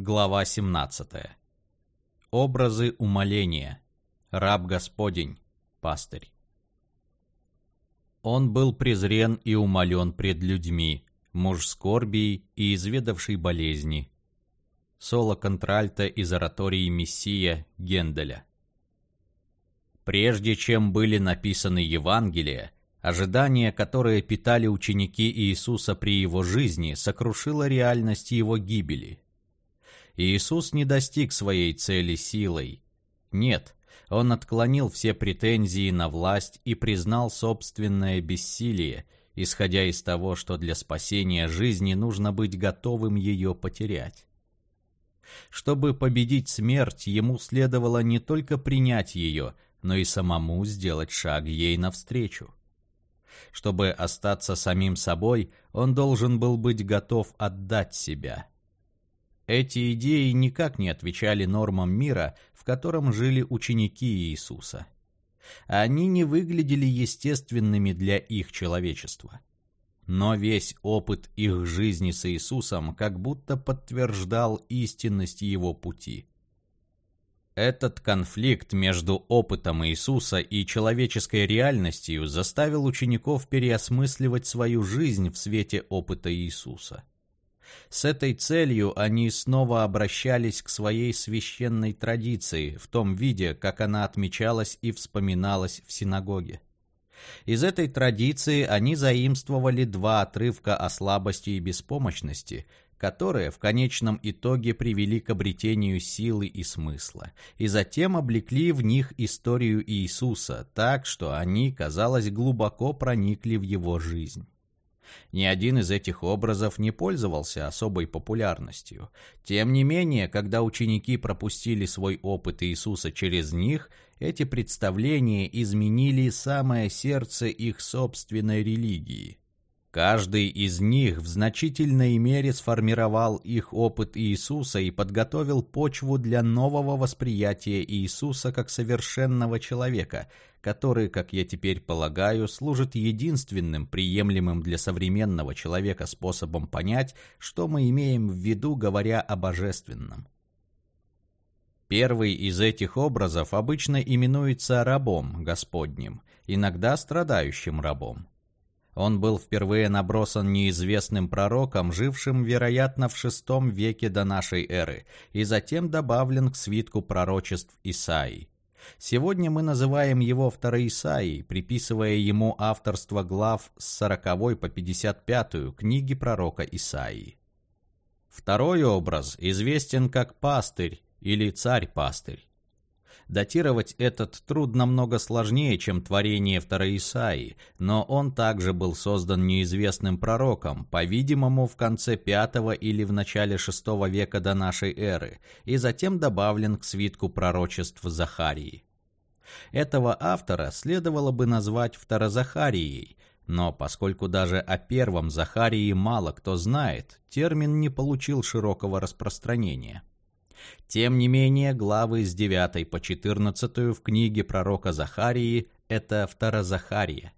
Глава 17. Образы умоления. Раб Господень. Пастырь. Он был презрен и умолен пред людьми, муж скорбий и изведавший болезни. Соло контральта из оратории Мессия Генделя. Прежде чем были написаны Евангелия, ожидание, которое питали ученики Иисуса при его жизни, сокрушило реальность его гибели – Иисус не достиг своей цели силой. Нет, он отклонил все претензии на власть и признал собственное бессилие, исходя из того, что для спасения жизни нужно быть готовым ее потерять. Чтобы победить смерть, ему следовало не только принять ее, но и самому сделать шаг ей навстречу. Чтобы остаться самим собой, он должен был быть готов отдать себя – эти идеи никак не отвечали нормам мира, в котором жили ученики Иисуса. Они не выглядели естественными для их человечества. Но весь опыт их жизни с Иисусом как будто подтверждал истинность его пути. Этот конфликт между опытом Иисуса и человеческой реальностью заставил учеников переосмысливать свою жизнь в свете опыта Иисуса. С этой целью они снова обращались к своей священной традиции в том виде, как она отмечалась и вспоминалась в синагоге. Из этой традиции они заимствовали два отрывка о слабости и беспомощности, которые в конечном итоге привели к обретению силы и смысла, и затем облекли в них историю Иисуса так, что они, казалось, глубоко проникли в его жизнь. Ни один из этих образов не пользовался особой популярностью. Тем не менее, когда ученики пропустили свой опыт Иисуса через них, эти представления изменили самое сердце их собственной религии. Каждый из них в значительной мере сформировал их опыт Иисуса и подготовил почву для нового восприятия Иисуса как совершенного человека, который, как я теперь полагаю, служит единственным приемлемым для современного человека способом понять, что мы имеем в виду, говоря о божественном. Первый из этих образов обычно именуется рабом Господним, иногда страдающим рабом. Он был впервые набросан неизвестным пророком, жившим, вероятно, в VI веке до нашей эры, и затем добавлен к свитку пророчеств Исаии. Сегодня мы называем его Второисаией, приписывая ему авторство глав с 40 по 55 книги пророка Исаии. Второй образ известен как пастырь или царь-пастырь. Датировать этот труд намного сложнее, чем творение второй Исаии, но он также был создан неизвестным пророком, по-видимому, в конце V или в начале VI века до нашей эры, и затем добавлен к свитку пророчеств Захарии. Этого автора следовало бы назвать Второзахарией, но поскольку даже о первом Захарии мало кто знает, термин не получил широкого распространения. Тем не менее, главы с 9 по 14 в книге пророка Захарии – это Второзахария.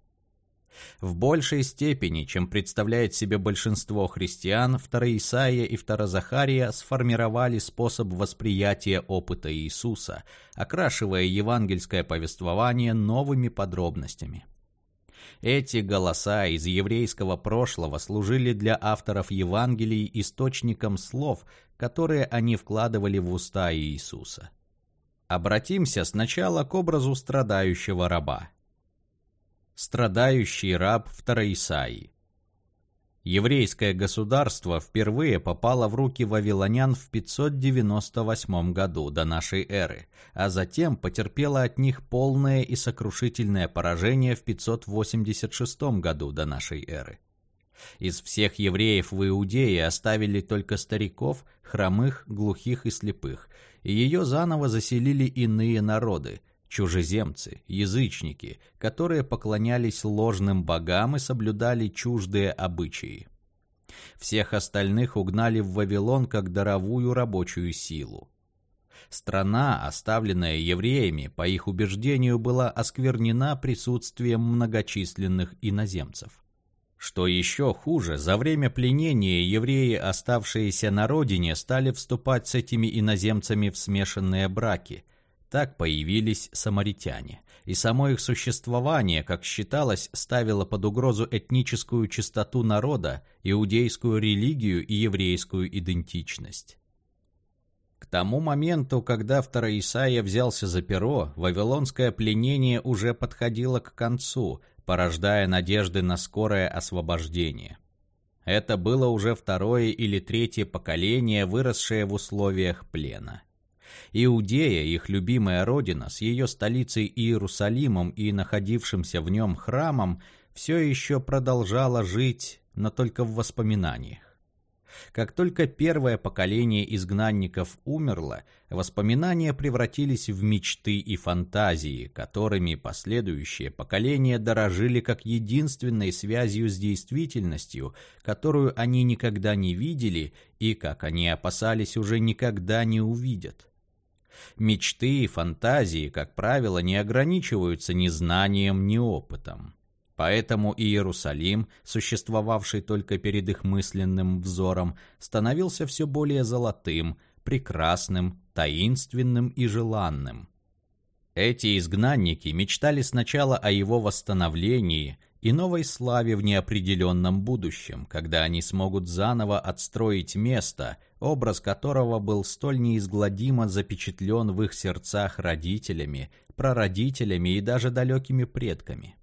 В большей степени, чем представляет себе большинство христиан, Второисаия и Второзахария сформировали способ восприятия опыта Иисуса, окрашивая евангельское повествование новыми подробностями. Эти голоса из еврейского прошлого служили для авторов Евангелий источником слов, которые они вкладывали в уста Иисуса. Обратимся сначала к образу страдающего раба. Страдающий раб Второисаии. Еврейское государство впервые попало в руки вавилонян в 598 году до нашей эры, а затем потерпело от них полное и сокрушительное поражение в 586 году до нашей эры. Из всех евреев в Иудее оставили только стариков, хромых, глухих и слепых, и ее заново заселили иные народы, чужеземцы, язычники, которые поклонялись ложным богам и соблюдали чуждые обычаи. Всех остальных угнали в Вавилон как даровую рабочую силу. Страна, оставленная евреями, по их убеждению, была осквернена присутствием многочисленных иноземцев. Что еще хуже, за время пленения евреи, оставшиеся на родине, стали вступать с этими иноземцами в смешанные браки. Так появились самаритяне. И само их существование, как считалось, ставило под угрозу этническую чистоту народа, иудейскую религию и еврейскую идентичность. К тому моменту, когда второй Исаия взялся за перо, вавилонское пленение уже подходило к концу, порождая надежды на скорое освобождение. Это было уже второе или третье поколение, выросшее в условиях плена. Иудея, их любимая родина, с ее столицей Иерусалимом и находившимся в нем храмом, все еще продолжала жить, но только в воспоминаниях. Как только первое поколение изгнанников умерло, воспоминания превратились в мечты и фантазии, которыми последующие поколения дорожили как единственной связью с действительностью, которую они никогда не видели и, как они опасались, уже никогда не увидят. Мечты и фантазии, как правило, не ограничиваются ни знанием, ни опытом. Поэтому Иерусалим, существовавший только перед их мысленным взором, становился все более золотым, прекрасным, таинственным и желанным. Эти изгнанники мечтали сначала о его восстановлении и новой славе в неопределенном будущем, когда они смогут заново отстроить место, образ которого был столь неизгладимо запечатлен в их сердцах родителями, прародителями и даже далекими предками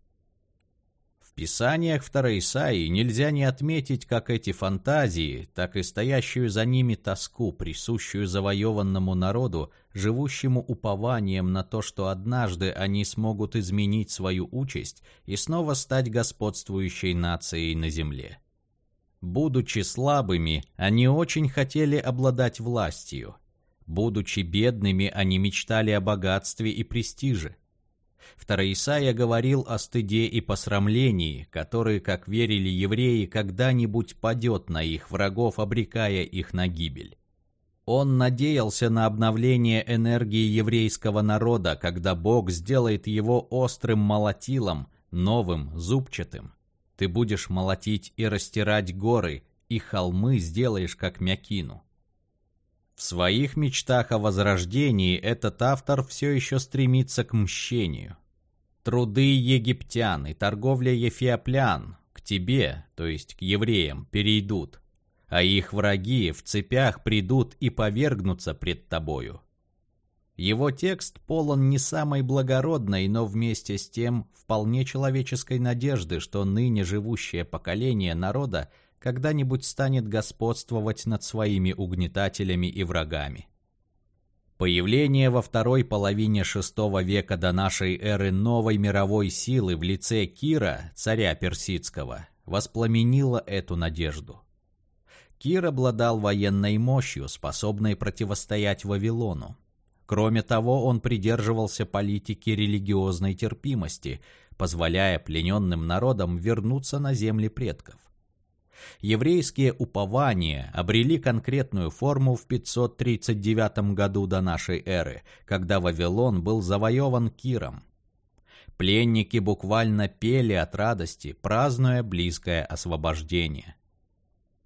писаниях второй Исаии нельзя не отметить как эти фантазии, так и стоящую за ними тоску, присущую завоеванному народу, живущему упованием на то, что однажды они смогут изменить свою участь и снова стать господствующей нацией на земле. Будучи слабыми, они очень хотели обладать властью. Будучи бедными, они мечтали о богатстве и престиже. Второисая говорил о стыде и посрамлении, который, как верили евреи, когда-нибудь падет на их врагов, обрекая их на гибель. Он надеялся на обновление энергии еврейского народа, когда Бог сделает его острым молотилом, новым, зубчатым. Ты будешь молотить и растирать горы, и холмы сделаешь, как мякину. В своих мечтах о возрождении этот автор все еще стремится к мщению. Труды египтян и торговля ефиоплян к тебе, то есть к евреям, перейдут, а их враги в цепях придут и повергнутся пред тобою. Его текст полон не самой благородной, но вместе с тем вполне человеческой надежды, что ныне живущее поколение народа когда-нибудь станет господствовать над своими угнетателями и врагами. Появление во второй половине VI века до нашей эры новой мировой силы в лице Кира, царя персидского, воспламенило эту надежду. Кир обладал военной мощью, способной противостоять Вавилону. Кроме того, он придерживался политики религиозной терпимости, позволяя плененным народам вернуться на земли предков. Еврейские упования обрели конкретную форму в 539 году до нашей эры, когда Вавилон был завоеван Киром. Пленники буквально пели от радости, празднуя близкое освобождение.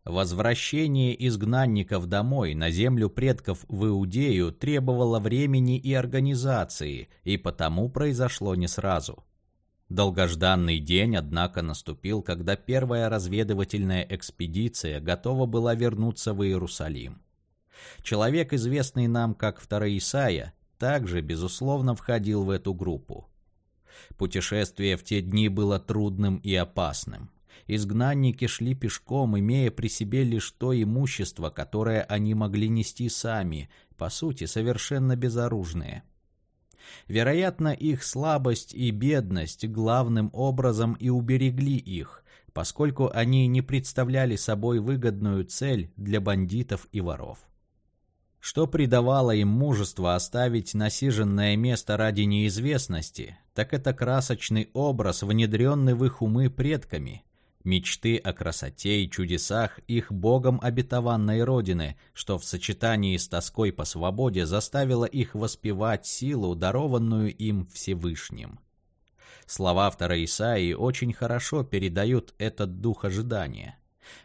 Возвращение изгнанников домой на землю предков в Иудею требовало времени и организации, и потому произошло не сразу. Долгожданный день, однако, наступил, когда первая разведывательная экспедиция готова была вернуться в Иерусалим. Человек, известный нам как Второй Исаия, также, безусловно, входил в эту группу. Путешествие в те дни было трудным и опасным. Изгнанники шли пешком, имея при себе лишь то имущество, которое они могли нести сами, по сути, совершенно безоружные – Вероятно, их слабость и бедность главным образом и уберегли их, поскольку они не представляли собой выгодную цель для бандитов и воров. Что придавало им мужество оставить насиженное место ради неизвестности, так это красочный образ, внедренный в их умы предками, мечты о красоте и чудесах их богом обетованной родины, что в сочетании с тоской по свободе заставило их воспевать силу, дарованную им Всевышним. Слова второй Исаии очень хорошо передают этот дух ожидания.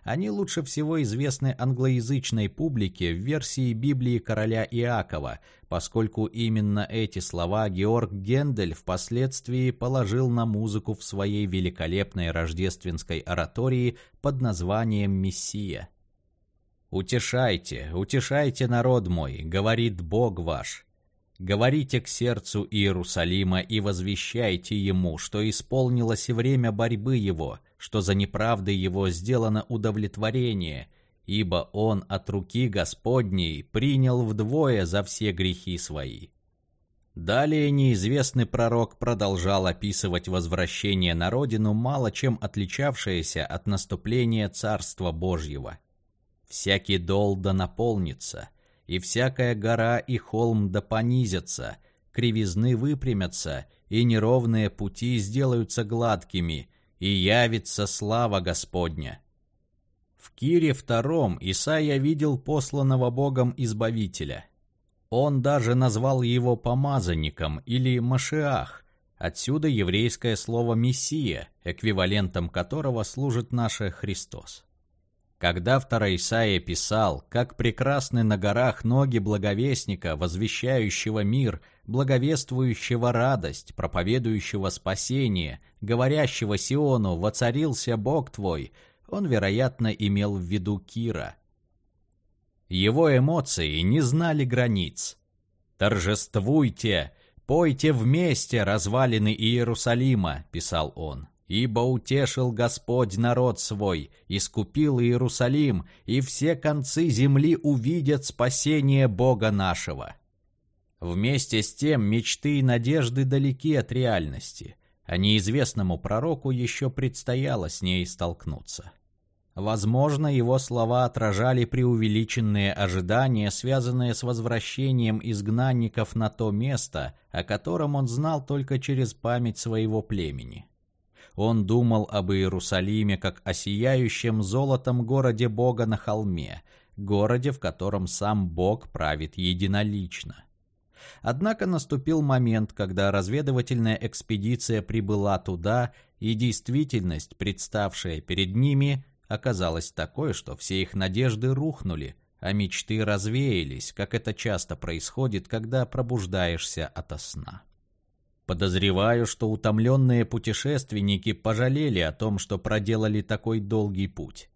Они лучше всего известны англоязычной публике в версии Библии короля Иакова, поскольку именно эти слова Георг Гендель впоследствии положил на музыку в своей великолепной рождественской оратории под названием «Мессия». «Утешайте, утешайте народ мой, говорит Бог ваш, Говорите к сердцу Иерусалима и возвещайте ему, что исполнилось время борьбы его, что за неправды его сделано удовлетворение, ибо он от руки Господней принял вдвое за все грехи свои. Далее неизвестный пророк продолжал описывать возвращение на родину, мало чем отличавшееся от наступления Царства Божьего. «Всякий дол да наполнится, и всякая гора и холм да понизятся, кривизны выпрямятся, и неровные пути сделаются гладкими, и явится слава Господня. В Кире втором Исаия видел посланного Богом Избавителя. Он даже назвал его помазанником или Машиах, отсюда еврейское слово «мессия», эквивалентом которого служит наше Христос. Когда второй Исаия писал, как прекрасны на горах ноги благовестника, возвещающего мир, благовествующего радость, проповедующего спасение, говорящего Сиону «Воцарился Бог твой», он, вероятно, имел в виду Кира. Его эмоции не знали границ. «Торжествуйте! Пойте вместе, развалины Иерусалима!» — писал он. Ибо утешил Господь народ свой, искупил Иерусалим, и все концы земли увидят спасение Бога нашего. Вместе с тем мечты и надежды далеки от реальности, а неизвестному пророку еще предстояло с ней столкнуться. Возможно, его слова отражали преувеличенные ожидания, связанные с возвращением изгнанников на то место, о котором он знал только через память своего племени. Он думал об Иерусалиме как о сияющем золотом городе Бога на холме, городе, в котором сам Бог правит единолично. Однако наступил момент, когда разведывательная экспедиция прибыла туда, и действительность, представшая перед ними, оказалась такой, что все их надежды рухнули, а мечты развеялись, как это часто происходит, когда пробуждаешься ото сна. Подозреваю, что утомленные путешественники пожалели о том, что проделали такой долгий путь.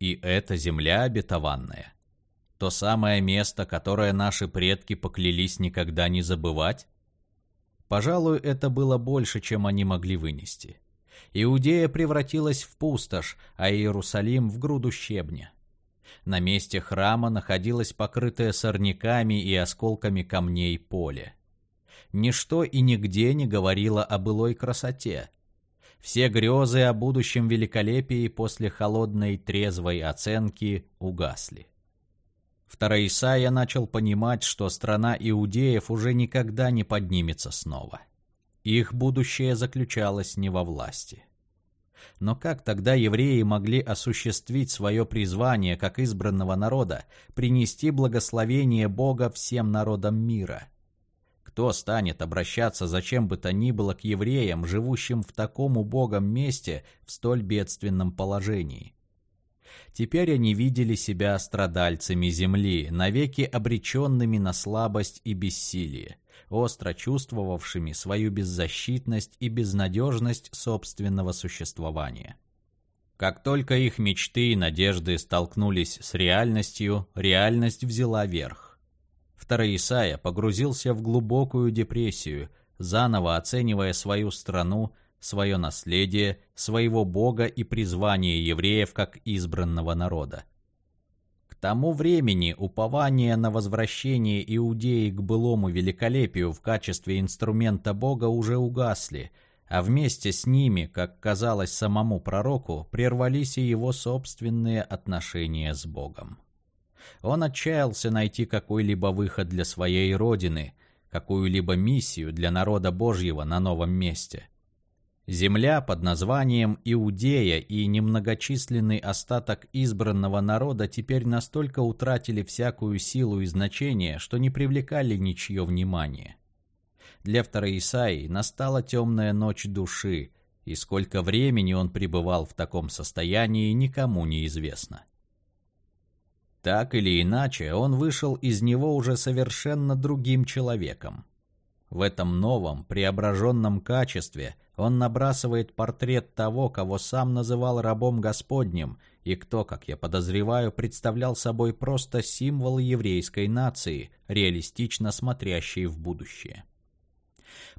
И это земля обетованная. То самое место, которое наши предки поклялись никогда не забывать? Пожалуй, это было больше, чем они могли вынести. Иудея превратилась в пустошь, а Иерусалим в груду щебня. На месте храма находилось покрытое сорняками и осколками камней поле. Ничто и нигде не говорило о былой красоте. Все грезы о будущем великолепии после холодной трезвой оценки угасли. Второй Исаия начал понимать, что страна иудеев уже никогда не поднимется снова. Их будущее заключалось не во власти. Но как тогда евреи могли осуществить свое призвание как избранного народа, принести благословение Бога всем народам мира – кто станет обращаться зачем бы то ни было к евреям, живущим в таком убогом месте в столь бедственном положении? Теперь они видели себя страдальцами земли, навеки обреченными на слабость и бессилие, остро чувствовавшими свою беззащитность и безнадежность собственного существования. Как только их мечты и надежды столкнулись с реальностью, реальность взяла верх. Второй Исаия погрузился в глубокую депрессию, заново оценивая свою страну, свое наследие, своего Бога и призвание евреев как избранного народа. К тому времени упование на возвращение Иудеи к былому великолепию в качестве инструмента Бога уже угасли, а вместе с ними, как казалось самому пророку, прервались и его собственные отношения с Богом. Он отчаялся найти какой-либо выход для своей родины, какую-либо миссию для народа Божьего на новом месте. Земля под названием Иудея и немногочисленный остаток избранного народа теперь настолько утратили всякую силу и значение, что не привлекали ничье внимание. Для Исаии настала темная ночь души, и сколько времени он пребывал в таком состоянии, никому не известно. Так или иначе, он вышел из него уже совершенно другим человеком. В этом новом, преображенном качестве он набрасывает портрет того, кого сам называл рабом Господним, и кто, как я подозреваю, представлял собой просто символ еврейской нации, реалистично смотрящей в будущее.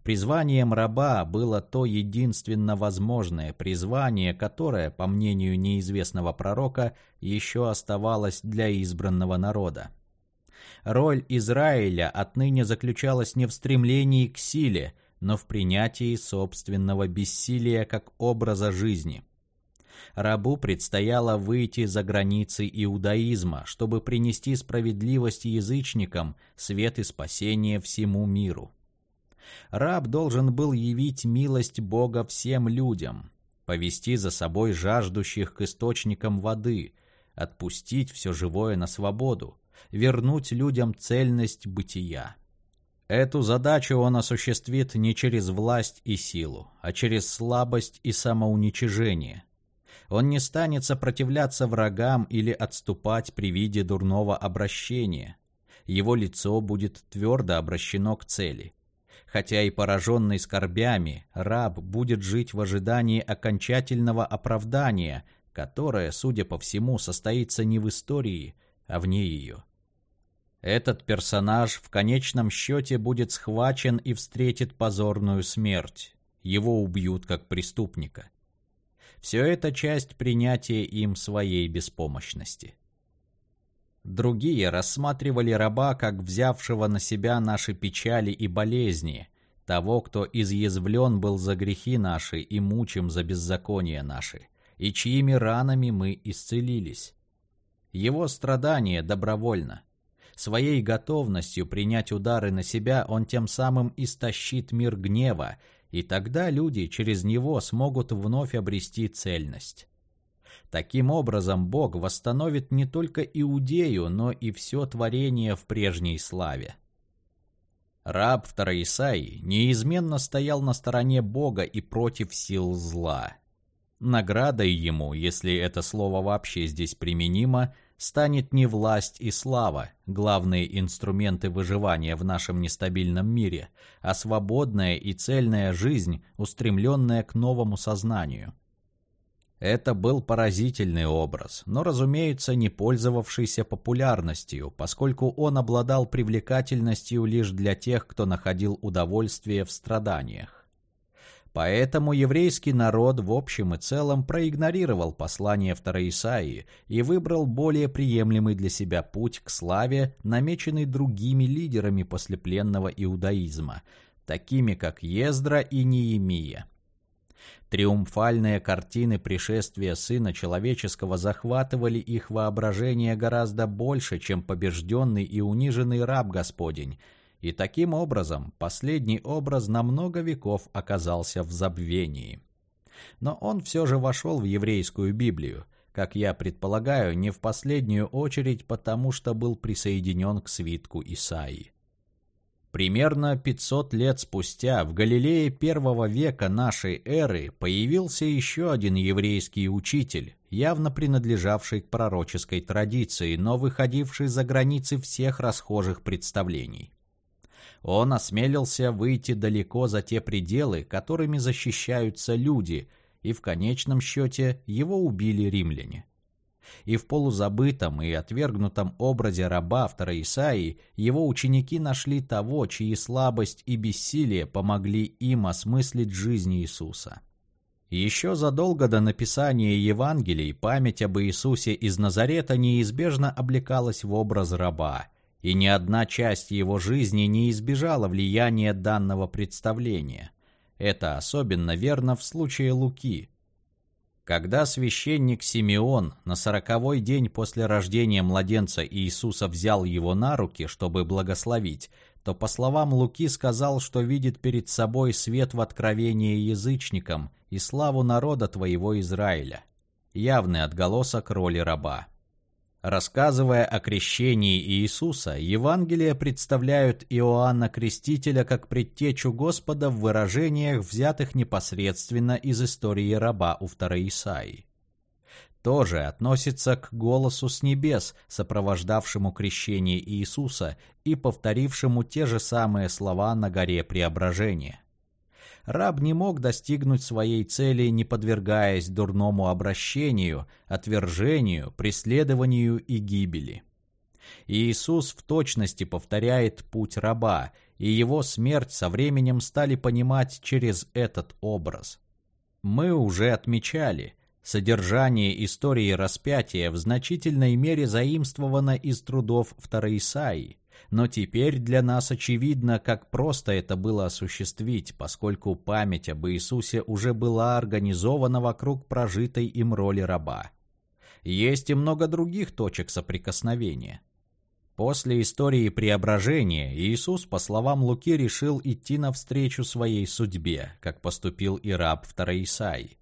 Призванием раба было то единственно возможное призвание, которое, по мнению неизвестного пророка, еще оставалось для избранного народа. Роль Израиля отныне заключалась не в стремлении к силе, но в принятии собственного бессилия как образа жизни. Рабу предстояло выйти за границы иудаизма, чтобы принести справедливость язычникам, свет и спасение всему миру. Раб должен был явить милость Бога всем людям, повести за собой жаждущих к источникам воды, отпустить все живое на свободу, вернуть людям цельность бытия. Эту задачу он осуществит не через власть и силу, а через слабость и самоуничижение. Он не станет сопротивляться врагам или отступать при виде дурного обращения. Его лицо будет твердо обращено к цели. Хотя и пораженный скорбями, раб будет жить в ожидании окончательного оправдания, которое, судя по всему, состоится не в истории, а вне ее. Этот персонаж в конечном счете будет схвачен и встретит позорную смерть. Его убьют как преступника. Все это часть принятия им своей беспомощности. Другие рассматривали раба как взявшего на себя наши печали и болезни, того, кто изъязвлен был за грехи наши и мучим за беззакония наши, и чьими ранами мы исцелились. Его страдание добровольно. Своей готовностью принять удары на себя он тем самым истощит мир гнева, и тогда люди через него смогут вновь обрести цельность. Таким образом, Бог восстановит не только Иудею, но и все творение в прежней славе. Раб Исаии неизменно стоял на стороне Бога и против сил зла. Наградой ему, если это слово вообще здесь применимо, станет не власть и слава, главные инструменты выживания в нашем нестабильном мире, а свободная и цельная жизнь, устремленная к новому сознанию – это был поразительный образ, но, разумеется, не пользовавшийся популярностью, поскольку он обладал привлекательностью лишь для тех, кто находил удовольствие в страданиях. Поэтому еврейский народ в общем и целом проигнорировал послание второй Исаии и выбрал более приемлемый для себя путь к славе, намеченный другими лидерами послепленного иудаизма, такими как Ездра и Неемия. Триумфальные картины пришествия Сына Человеческого захватывали их воображение гораздо больше, чем побежденный и униженный раб Господень, и таким образом последний образ на много веков оказался в забвении. Но он все же вошел в еврейскую Библию, как я предполагаю, не в последнюю очередь потому, что был присоединен к свитку Исаии. Примерно 500 лет спустя в Галилее первого века нашей эры появился еще один еврейский учитель, явно принадлежавший к пророческой традиции, но выходивший за границы всех расхожих представлений. Он осмелился выйти далеко за те пределы, которыми защищаются люди, и в конечном счете его убили римляне и в полузабытом и отвергнутом образе раба второй Исаии его ученики нашли того, чьи слабость и бессилие помогли им осмыслить жизнь Иисуса. Еще задолго до написания Евангелий память об Иисусе из Назарета неизбежно облекалась в образ раба, и ни одна часть его жизни не избежала влияния данного представления. Это особенно верно в случае Луки – когда священник Симеон на сороковой день после рождения младенца Иисуса взял его на руки, чтобы благословить, то, по словам Луки, сказал, что видит перед собой свет в откровении язычникам и славу народа твоего Израиля. Явный отголосок роли раба. Рассказывая о крещении Иисуса, Евангелия представляют Иоанна Крестителя как предтечу Господа в выражениях, взятых непосредственно из истории раба у второй Исаии. Тоже относится к голосу с небес, сопровождавшему крещение Иисуса и повторившему те же самые слова на горе Преображения раб не мог достигнуть своей цели, не подвергаясь дурному обращению, отвержению, преследованию и гибели. Иисус в точности повторяет путь раба, и его смерть со временем стали понимать через этот образ. Мы уже отмечали, содержание истории распятия в значительной мере заимствовано из трудов Второй Исаии, но теперь для нас очевидно, как просто это было осуществить, поскольку память об Иисусе уже была организована вокруг прожитой им роли раба. Есть и много других точек соприкосновения. После истории преображения Иисус, по словам Луки, решил идти навстречу своей судьбе, как поступил и раб Второисаи.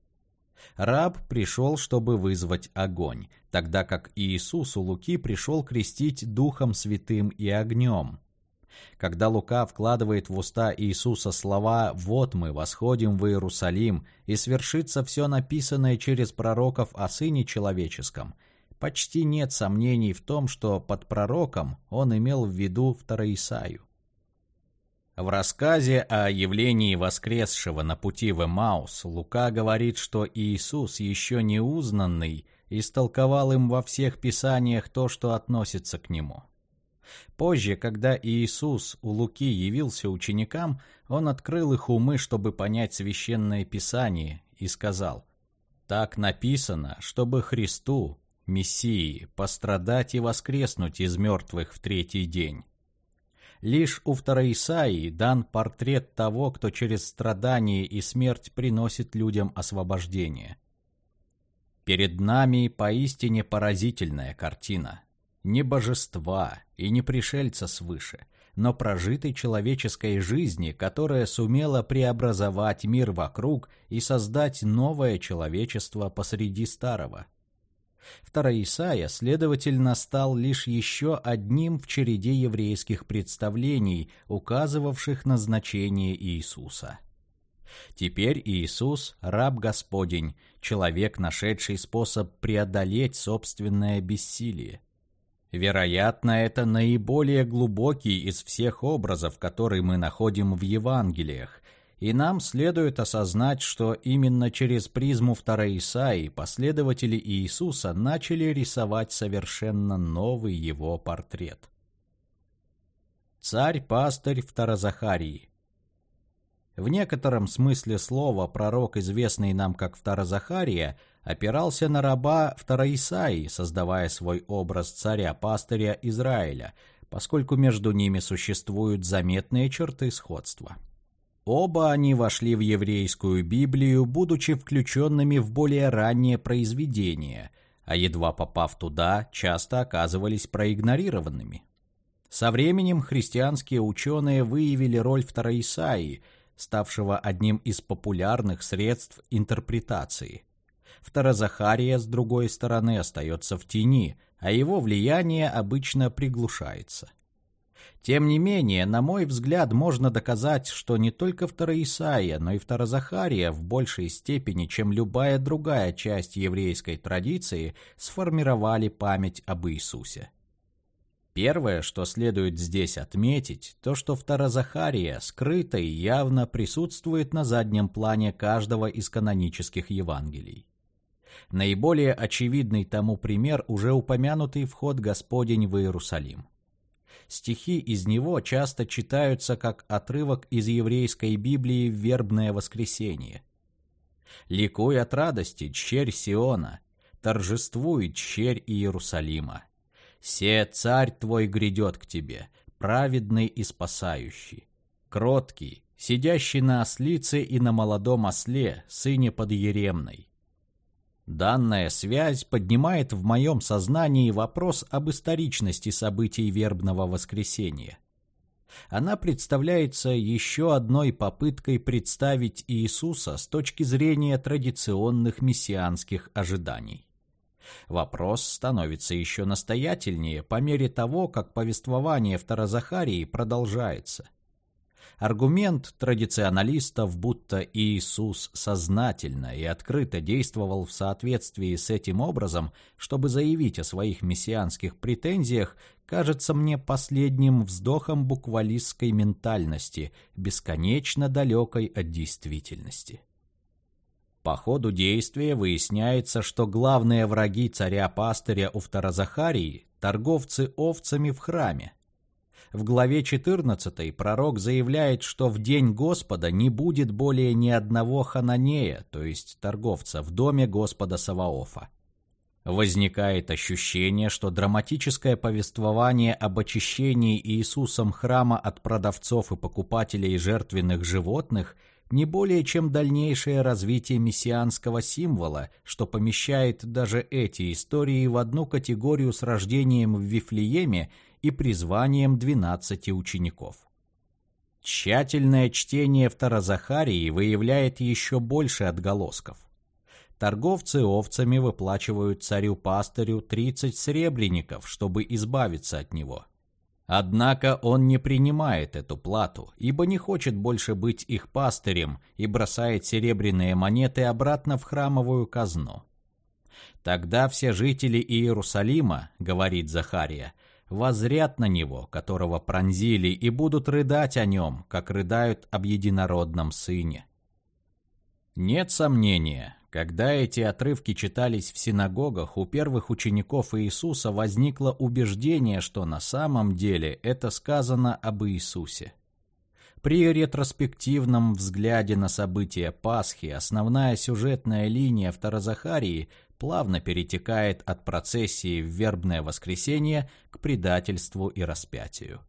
Раб пришел, чтобы вызвать огонь, тогда как Иисус у Луки пришел крестить Духом Святым и огнем. Когда Лука вкладывает в уста Иисуса слова «Вот мы восходим в Иерусалим, и свершится все написанное через пророков о Сыне Человеческом», почти нет сомнений в том, что под пророком он имел в виду Второисаю. В рассказе о явлении воскресшего на пути в Эмаус Лука говорит, что Иисус, еще не узнанный, истолковал им во всех писаниях то, что относится к нему. Позже, когда Иисус у Луки явился ученикам, он открыл их умы, чтобы понять священное писание, и сказал, «Так написано, чтобы Христу, Мессии, пострадать и воскреснуть из мертвых в третий день». Лишь у второй Исаии дан портрет того, кто через страдания и смерть приносит людям освобождение. Перед нами поистине поразительная картина. Не божества и не пришельца свыше, но прожитой человеческой жизни, которая сумела преобразовать мир вокруг и создать новое человечество посреди старого. Второй Исаия, следовательно, стал лишь еще одним в череде еврейских представлений, указывавших на значение Иисуса. Теперь Иисус – раб Господень, человек, нашедший способ преодолеть собственное бессилие. Вероятно, это наиболее глубокий из всех образов, которые мы находим в Евангелиях, и нам следует осознать, что именно через призму второй Исаии последователи Иисуса начали рисовать совершенно новый его портрет. Царь-пастырь Второзахарии В некотором смысле слова пророк, известный нам как Второзахария, опирался на раба Второисаии, создавая свой образ царя-пастыря Израиля, поскольку между ними существуют заметные черты сходства. Оба они вошли в еврейскую Библию, будучи включенными в более раннее произведение, а едва попав туда, часто оказывались проигнорированными. Со временем христианские ученые выявили роль второй Исаии, ставшего одним из популярных средств интерпретации. Второзахария, с другой стороны, остается в тени, а его влияние обычно приглушается – тем не менее, на мой взгляд, можно доказать, что не только Второисаия, но и Второзахария в большей степени, чем любая другая часть еврейской традиции, сформировали память об Иисусе. Первое, что следует здесь отметить, то, что Второзахария скрыто и явно присутствует на заднем плане каждого из канонических Евангелий. Наиболее очевидный тому пример уже упомянутый вход Господень в Иерусалим. Стихи из него часто читаются как отрывок из еврейской Библии в вербное воскресенье. «Ликуй от радости, черь Сиона, торжествуй, черь Иерусалима. Се царь твой грядет к тебе, праведный и спасающий, кроткий, сидящий на ослице и на молодом осле, сыне подъеремной. Данная связь поднимает в моем сознании вопрос об историчности событий вербного воскресения. Она представляется еще одной попыткой представить Иисуса с точки зрения традиционных мессианских ожиданий. Вопрос становится еще настоятельнее по мере того, как повествование Второзахарии продолжается. Аргумент традиционалистов, будто Иисус сознательно и открыто действовал в соответствии с этим образом, чтобы заявить о своих мессианских претензиях, кажется мне последним вздохом буквалистской ментальности, бесконечно далекой от действительности. По ходу действия выясняется, что главные враги царя-пастыря у Второзахарии – торговцы овцами в храме. В главе 14 пророк заявляет, что в день Господа не будет более ни одного хананея, то есть торговца, в доме Господа Саваофа. Возникает ощущение, что драматическое повествование об очищении Иисусом храма от продавцов и покупателей жертвенных животных – не более чем дальнейшее развитие мессианского символа, что помещает даже эти истории в одну категорию с рождением в Вифлееме и призванием двенадцати учеников. Тщательное чтение Второзахарии выявляет еще больше отголосков. Торговцы овцами выплачивают царю-пастырю 30 сребреников, чтобы избавиться от него – Однако он не принимает эту плату, ибо не хочет больше быть их пастырем и бросает серебряные монеты обратно в храмовую казну. Тогда все жители Иерусалима, говорит Захария, возрят на него, которого пронзили, и будут рыдать о нем, как рыдают об единородном сыне. Нет сомнения, когда эти отрывки читались в синагогах, у первых учеников Иисуса возникло убеждение, что на самом деле это сказано об Иисусе. При ретроспективном взгляде на события Пасхи основная сюжетная линия Второзахарии плавно перетекает от процессии в вербное воскресенье к предательству и распятию.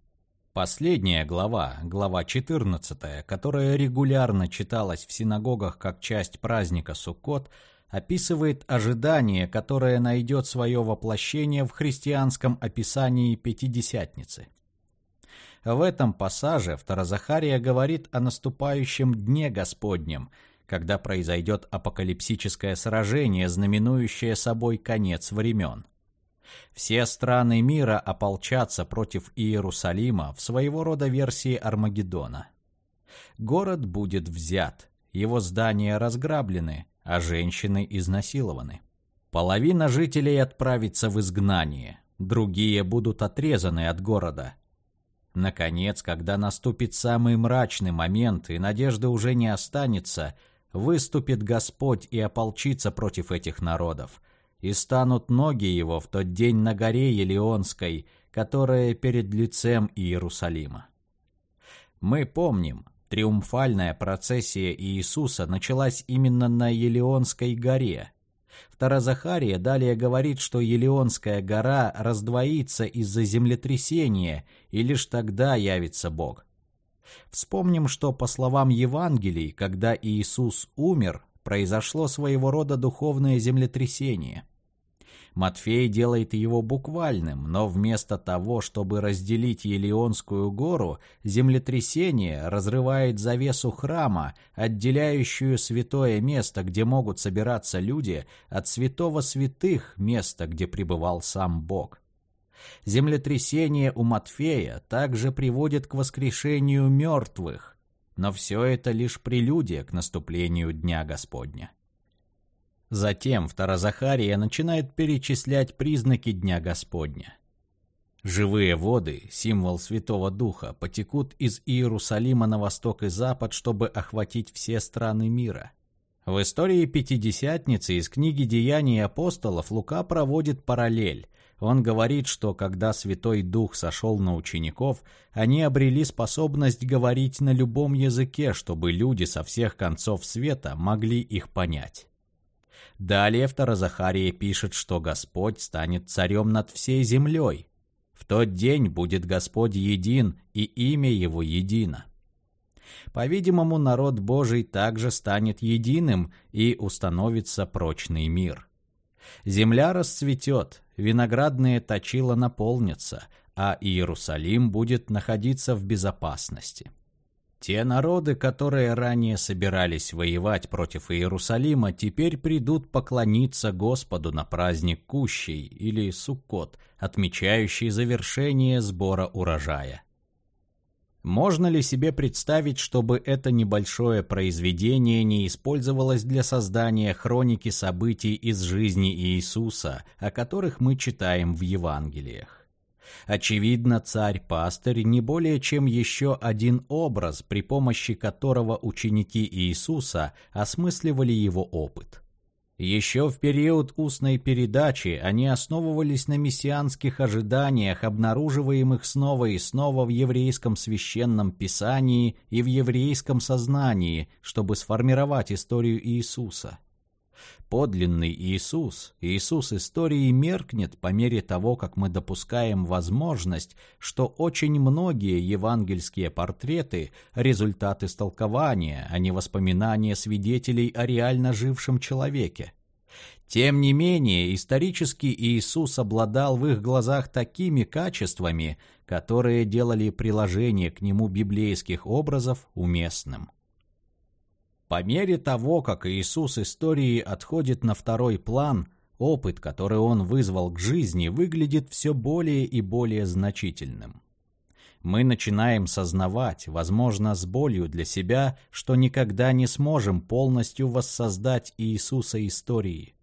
Последняя глава, глава 14, которая регулярно читалась в синагогах как часть праздника Суккот, описывает ожидание, которое найдет свое воплощение в христианском описании Пятидесятницы. В этом пассаже Второзахария говорит о наступающем Дне Господнем, когда произойдет апокалипсическое сражение, знаменующее собой конец времен. Все страны мира ополчатся против Иерусалима в своего рода версии Армагеддона. Город будет взят, его здания разграблены, а женщины изнасилованы. Половина жителей отправится в изгнание, другие будут отрезаны от города. Наконец, когда наступит самый мрачный момент и надежды уже не останется, выступит Господь и ополчится против этих народов – и станут ноги его в тот день на горе Елеонской, которая перед лицем Иерусалима. Мы помним, триумфальная процессия Иисуса началась именно на Елеонской горе. Второзахария далее говорит, что Елеонская гора раздвоится из-за землетрясения, и лишь тогда явится Бог. Вспомним, что по словам Евангелий, когда Иисус умер, произошло своего рода духовное землетрясение – Матфей делает его буквальным, но вместо того, чтобы разделить Елеонскую гору, землетрясение разрывает завесу храма, отделяющую святое место, где могут собираться люди, от святого святых места, где пребывал сам Бог. Землетрясение у Матфея также приводит к воскрешению мертвых, но все это лишь прелюдия к наступлению Дня Господня. Затем Второзахария начинает перечислять признаки Дня Господня. Живые воды, символ Святого Духа, потекут из Иерусалима на восток и запад, чтобы охватить все страны мира. В истории Пятидесятницы из книги «Деяний апостолов» Лука проводит параллель. Он говорит, что когда Святой Дух сошел на учеников, они обрели способность говорить на любом языке, чтобы люди со всех концов света могли их понять. Далее Второзахария пишет, что Господь станет царем над всей землей. В тот день будет Господь един, и имя Его едино. По-видимому, народ Божий также станет единым, и установится прочный мир. Земля расцветет, виноградные точила наполнятся, а Иерусалим будет находиться в безопасности. Те народы, которые ранее собирались воевать против Иерусалима, теперь придут поклониться Господу на праздник Кущей или Суккот, отмечающий завершение сбора урожая. Можно ли себе представить, чтобы это небольшое произведение не использовалось для создания хроники событий из жизни Иисуса, о которых мы читаем в Евангелиях? Очевидно, царь-пастырь не более чем еще один образ, при помощи которого ученики Иисуса осмысливали его опыт. Еще в период устной передачи они основывались на мессианских ожиданиях, обнаруживаемых снова и снова в еврейском священном писании и в еврейском сознании, чтобы сформировать историю Иисуса. Подлинный Иисус, Иисус истории меркнет по мере того, как мы допускаем возможность, что очень многие евангельские портреты – результат истолкования, а не воспоминания свидетелей о реально жившем человеке. Тем не менее, исторический Иисус обладал в их глазах такими качествами, которые делали приложение к нему библейских образов уместным. По мере того, как Иисус истории отходит на второй план, опыт, который он вызвал к жизни, выглядит все более и более значительным. Мы начинаем сознавать, возможно, с болью для себя, что никогда не сможем полностью воссоздать Иисуса истории.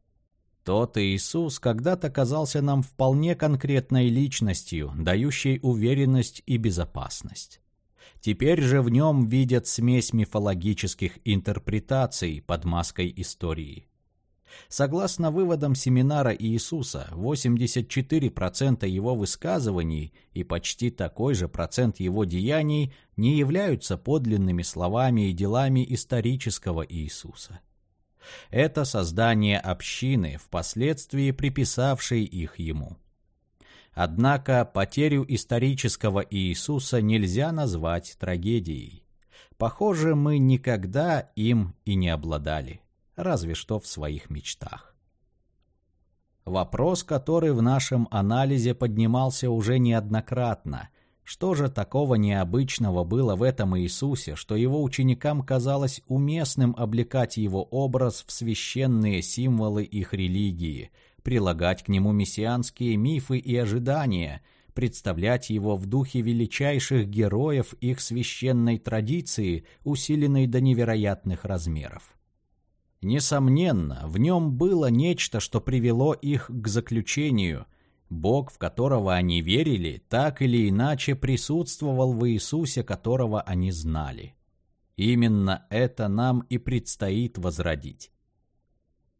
Тот Иисус когда-то казался нам вполне конкретной личностью, дающей уверенность и безопасность. Теперь же в нем видят смесь мифологических интерпретаций под маской истории. Согласно выводам семинара Иисуса, 84% его высказываний и почти такой же процент его деяний не являются подлинными словами и делами исторического Иисуса. Это создание общины, впоследствии приписавшей их ему. Однако потерю исторического Иисуса нельзя назвать трагедией. Похоже, мы никогда им и не обладали, разве что в своих мечтах. Вопрос, который в нашем анализе поднимался уже неоднократно – что же такого необычного было в этом Иисусе, что его ученикам казалось уместным облекать его образ в священные символы их религии, прилагать к нему мессианские мифы и ожидания, представлять его в духе величайших героев их священной традиции, усиленной до невероятных размеров. Несомненно, в нем было нечто, что привело их к заключению – Бог, в которого они верили, так или иначе присутствовал в Иисусе, которого они знали. Именно это нам и предстоит возродить.